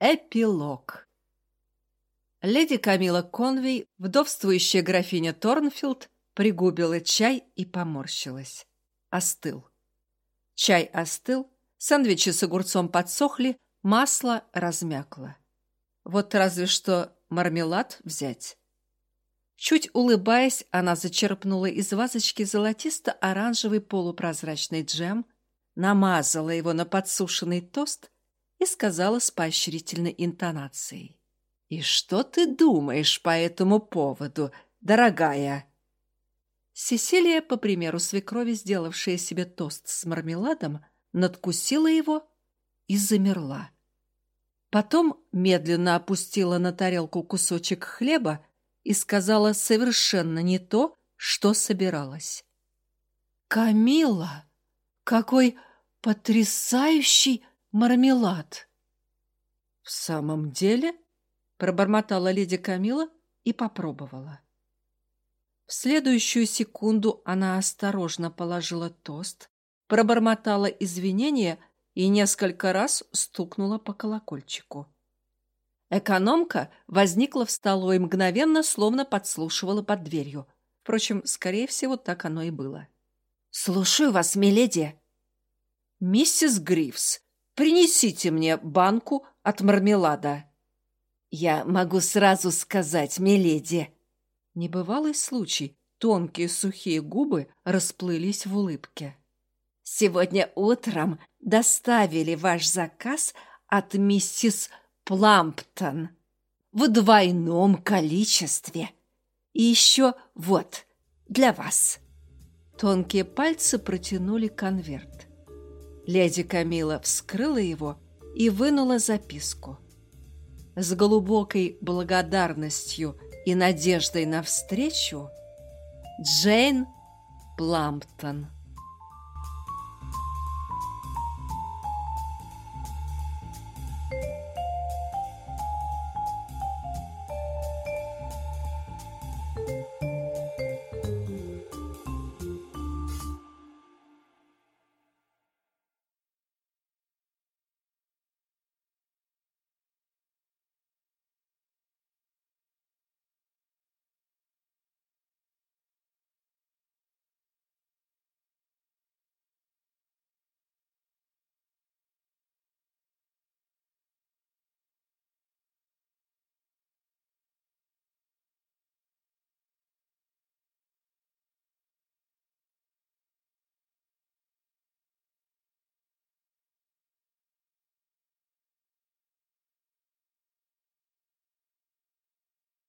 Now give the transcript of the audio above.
Эпилог Леди Камила Конвей, вдовствующая графиня Торнфилд, пригубила чай и поморщилась. Остыл. Чай остыл, сэндвичи с огурцом подсохли, масло размякло. Вот разве что мармелад взять. Чуть улыбаясь, она зачерпнула из вазочки золотисто-оранжевый полупрозрачный джем, намазала его на подсушенный тост и сказала с поощрительной интонацией. «И что ты думаешь по этому поводу, дорогая?» Сесилия, по примеру свекрови, сделавшая себе тост с мармеладом, надкусила его и замерла. Потом медленно опустила на тарелку кусочек хлеба и сказала совершенно не то, что собиралась. «Камила, какой потрясающий мармелад!» «В самом деле?» — пробормотала леди Камила и попробовала. В следующую секунду она осторожно положила тост, пробормотала извинения и несколько раз стукнула по колокольчику. Экономка возникла в столовой мгновенно, словно подслушивала под дверью. Впрочем, скорее всего, так оно и было. «Слушаю вас, миледи!» «Миссис Грифс, принесите мне банку от мармелада». «Я могу сразу сказать, миледи!» Небывалый случай. Тонкие сухие губы расплылись в улыбке. «Сегодня утром доставили ваш заказ от миссис Пламптон в двойном количестве. И еще вот, для вас». Тонкие пальцы протянули конверт. Леди Камила вскрыла его и вынула записку. С глубокой благодарностью и надеждой на встречу Джейн Пламптон.